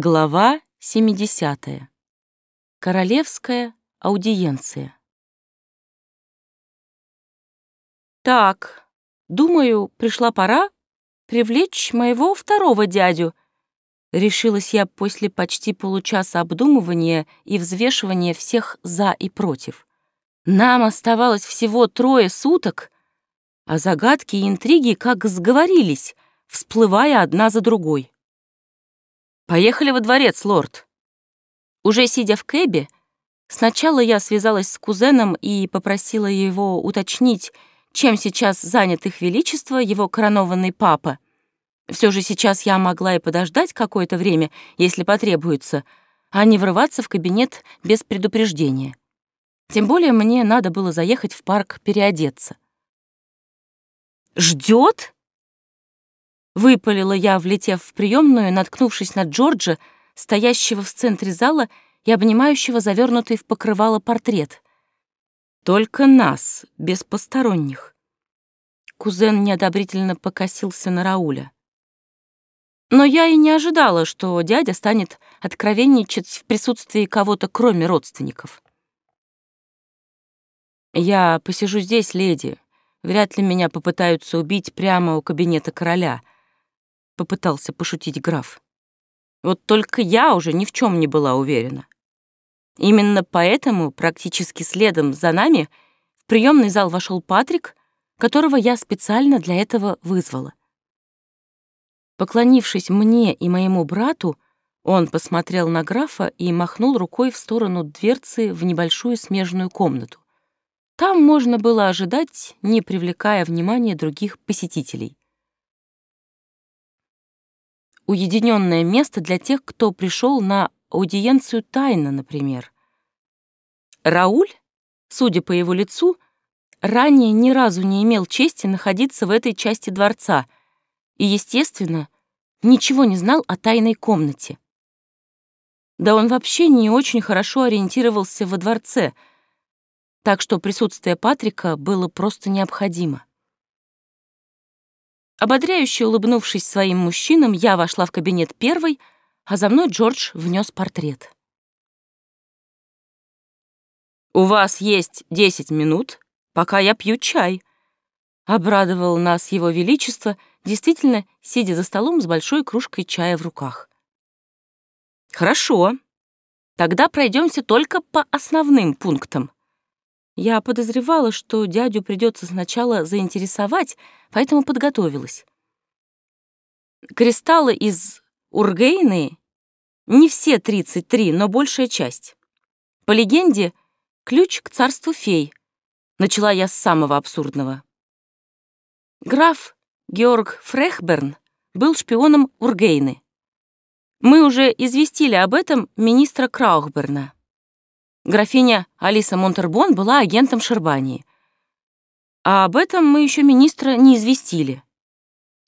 Глава 70. Королевская аудиенция. Так, думаю, пришла пора привлечь моего второго дядю. Решилась я после почти получаса обдумывания и взвешивания всех «за» и «против». Нам оставалось всего трое суток, а загадки и интриги как сговорились, всплывая одна за другой. «Поехали во дворец, лорд». Уже сидя в кэбе, сначала я связалась с кузеном и попросила его уточнить, чем сейчас занят их величество, его коронованный папа. Все же сейчас я могла и подождать какое-то время, если потребуется, а не врываться в кабинет без предупреждения. Тем более мне надо было заехать в парк переодеться. «Ждет?» Выпалила я, влетев в приемную, наткнувшись на Джорджа, стоящего в центре зала и обнимающего завернутый в покрывало портрет. Только нас, без посторонних. Кузен неодобрительно покосился на Рауля. Но я и не ожидала, что дядя станет откровенничать в присутствии кого-то, кроме родственников. «Я посижу здесь, леди. Вряд ли меня попытаются убить прямо у кабинета короля», попытался пошутить граф. Вот только я уже ни в чем не была уверена. Именно поэтому практически следом за нами в приемный зал вошел Патрик, которого я специально для этого вызвала. Поклонившись мне и моему брату, он посмотрел на графа и махнул рукой в сторону дверцы в небольшую смежную комнату. Там можно было ожидать, не привлекая внимания других посетителей уединенное место для тех, кто пришел на аудиенцию тайно, например. Рауль, судя по его лицу, ранее ни разу не имел чести находиться в этой части дворца и, естественно, ничего не знал о тайной комнате. Да он вообще не очень хорошо ориентировался во дворце, так что присутствие Патрика было просто необходимо. Ободряюще улыбнувшись своим мужчинам, я вошла в кабинет первой, а за мной Джордж внес портрет. «У вас есть десять минут, пока я пью чай», — обрадовал нас его величество, действительно сидя за столом с большой кружкой чая в руках. «Хорошо, тогда пройдемся только по основным пунктам. Я подозревала, что дядю придется сначала заинтересовать, поэтому подготовилась. Кристаллы из Ургейны не все 33, но большая часть. По легенде, ключ к царству фей. Начала я с самого абсурдного. Граф Георг Фрехберн был шпионом Ургейны. Мы уже известили об этом министра Краухберна. Графиня Алиса Монтербон была агентом Шербании. А об этом мы еще министра не известили.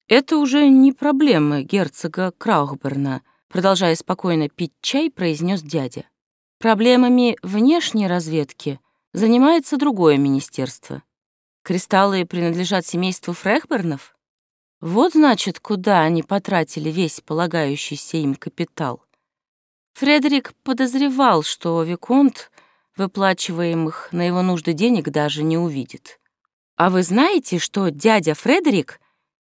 Это уже не проблема герцога Краухберна, продолжая спокойно пить чай, произнес дядя. Проблемами внешней разведки занимается другое министерство. Кристаллы принадлежат семейству Фрехбернов? Вот, значит, куда они потратили весь полагающийся им капитал. Фредерик подозревал, что Виконт выплачиваемых на его нужды денег даже не увидит. А вы знаете, что дядя Фредерик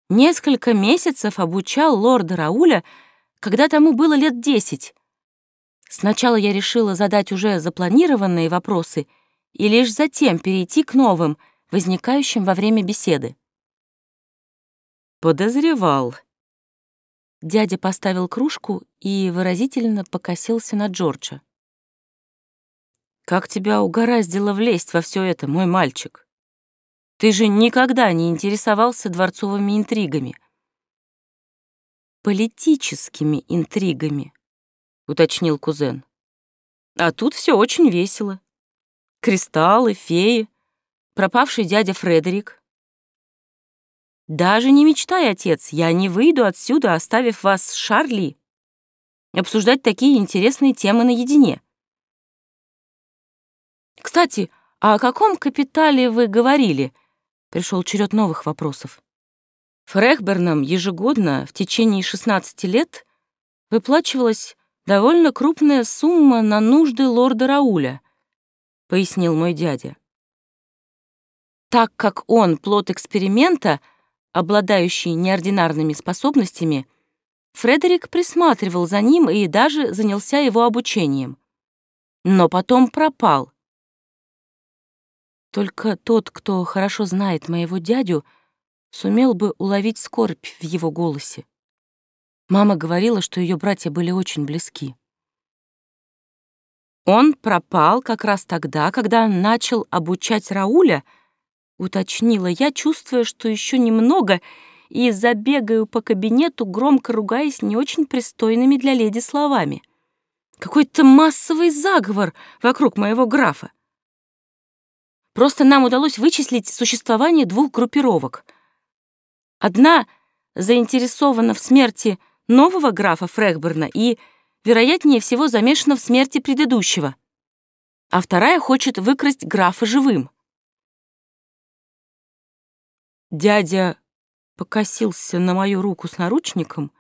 несколько месяцев обучал лорда Рауля, когда тому было лет десять? Сначала я решила задать уже запланированные вопросы и лишь затем перейти к новым, возникающим во время беседы. Подозревал, Дядя поставил кружку и выразительно покосился на Джорджа. «Как тебя угораздило влезть во все это, мой мальчик? Ты же никогда не интересовался дворцовыми интригами». «Политическими интригами», — уточнил кузен. «А тут все очень весело. Кристаллы, феи, пропавший дядя Фредерик, «Даже не мечтай, отец, я не выйду отсюда, оставив вас с Шарли обсуждать такие интересные темы наедине». «Кстати, а о каком капитале вы говорили?» Пришел черед новых вопросов. Фрехбернам ежегодно в течение 16 лет выплачивалось «Довольно крупная сумма на нужды лорда Рауля», — пояснил мой дядя. Так как он плод эксперимента, обладающий неординарными способностями, Фредерик присматривал за ним и даже занялся его обучением. Но потом пропал. Только тот, кто хорошо знает моего дядю, сумел бы уловить скорбь в его голосе. Мама говорила, что ее братья были очень близки. Он пропал как раз тогда, когда начал обучать Рауля, уточнила я, чувствуя, что еще немного, и забегаю по кабинету, громко ругаясь не очень пристойными для леди словами. Какой-то массовый заговор вокруг моего графа. Просто нам удалось вычислить существование двух группировок. Одна заинтересована в смерти нового графа Фрехберна и, вероятнее всего, замешана в смерти предыдущего, а вторая хочет выкрасть графа живым. Дядя покосился на мою руку с наручником,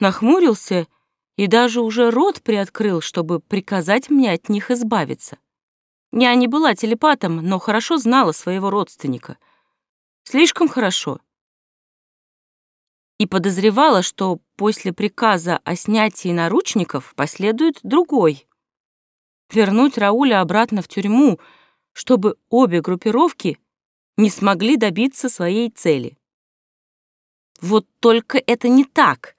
нахмурился и даже уже рот приоткрыл, чтобы приказать мне от них избавиться. Я не была телепатом, но хорошо знала своего родственника. Слишком хорошо. И подозревала, что после приказа о снятии наручников последует другой. Вернуть Рауля обратно в тюрьму, чтобы обе группировки не смогли добиться своей цели. Вот только это не так.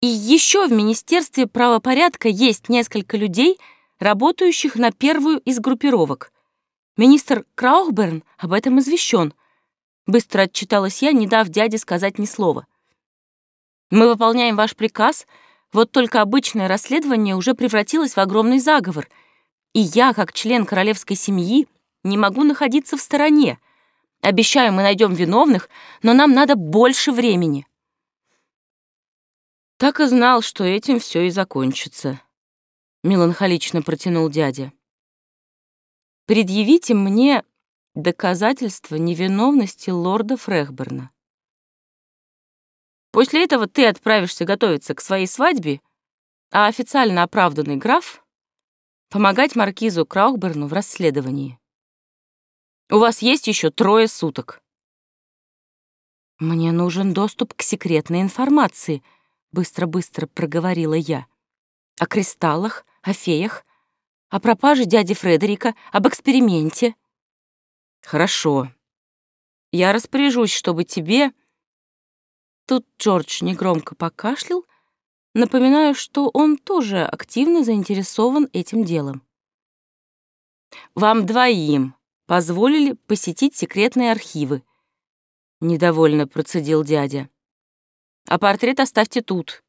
И еще в Министерстве правопорядка есть несколько людей — работающих на первую из группировок. Министр Краухберн об этом извещен. Быстро отчиталась я, не дав дяде сказать ни слова. Мы выполняем ваш приказ, вот только обычное расследование уже превратилось в огромный заговор, и я, как член королевской семьи, не могу находиться в стороне. Обещаю, мы найдем виновных, но нам надо больше времени. Так и знал, что этим все и закончится меланхолично протянул дядя. Предъявите мне доказательства невиновности лорда Фрехберна. После этого ты отправишься готовиться к своей свадьбе, а официально оправданный граф — помогать маркизу Краухберну в расследовании. У вас есть еще трое суток. «Мне нужен доступ к секретной информации», — быстро-быстро проговорила я. «О кристаллах, о феях, о пропаже дяди Фредерика, об эксперименте. Хорошо. Я распоряжусь, чтобы тебе... Тут Джордж негромко покашлял, напоминаю, что он тоже активно заинтересован этим делом. Вам двоим позволили посетить секретные архивы. Недовольно процедил дядя. А портрет оставьте тут.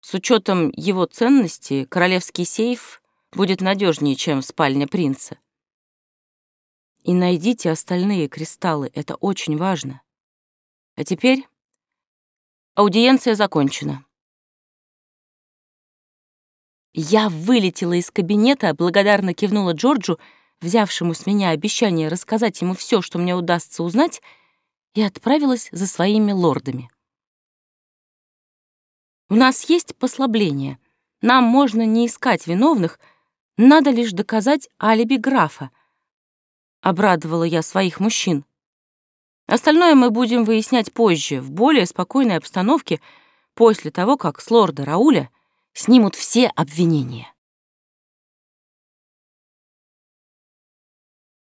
С учетом его ценности, королевский сейф будет надежнее, чем спальня принца. И найдите остальные кристаллы, это очень важно. А теперь аудиенция закончена. Я вылетела из кабинета, благодарно кивнула Джорджу, взявшему с меня обещание рассказать ему все, что мне удастся узнать, и отправилась за своими лордами. У нас есть послабление. Нам можно не искать виновных, надо лишь доказать алиби графа. Обрадовала я своих мужчин. Остальное мы будем выяснять позже, в более спокойной обстановке, после того, как с лорда Рауля снимут все обвинения.